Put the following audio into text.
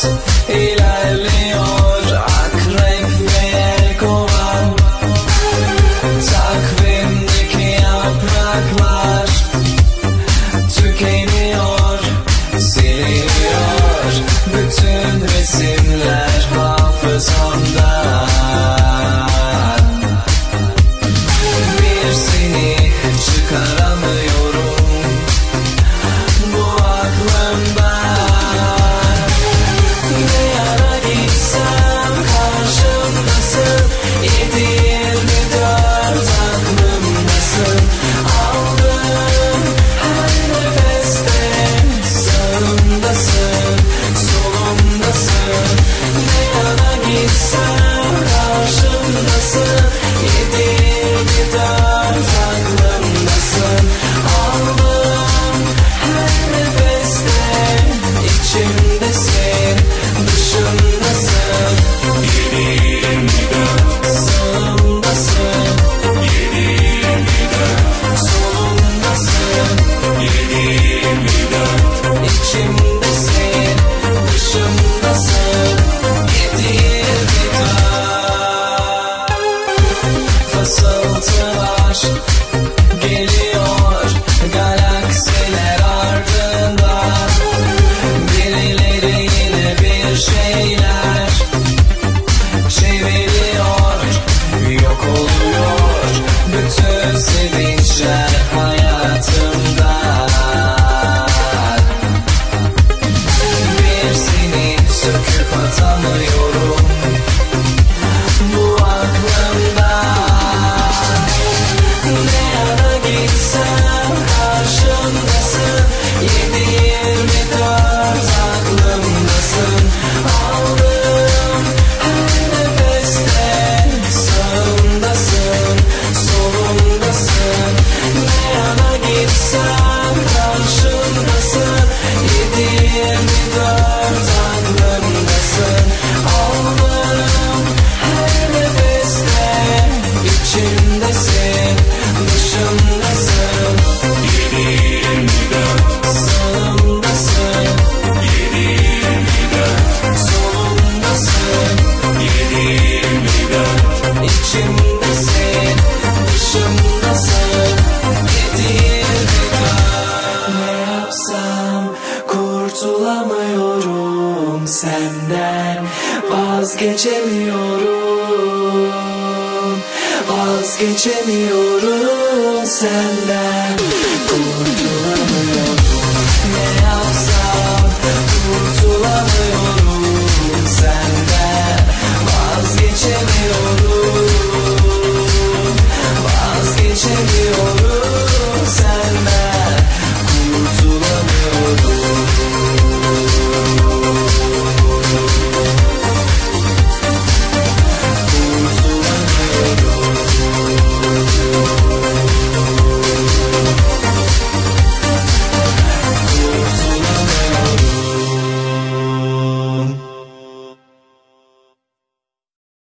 Hey. shade. kurtulamıyorum senden. Vazgeçemiyorum Vazgeçemiyorum senden. Kurtulamıyorum. Ne yapsam?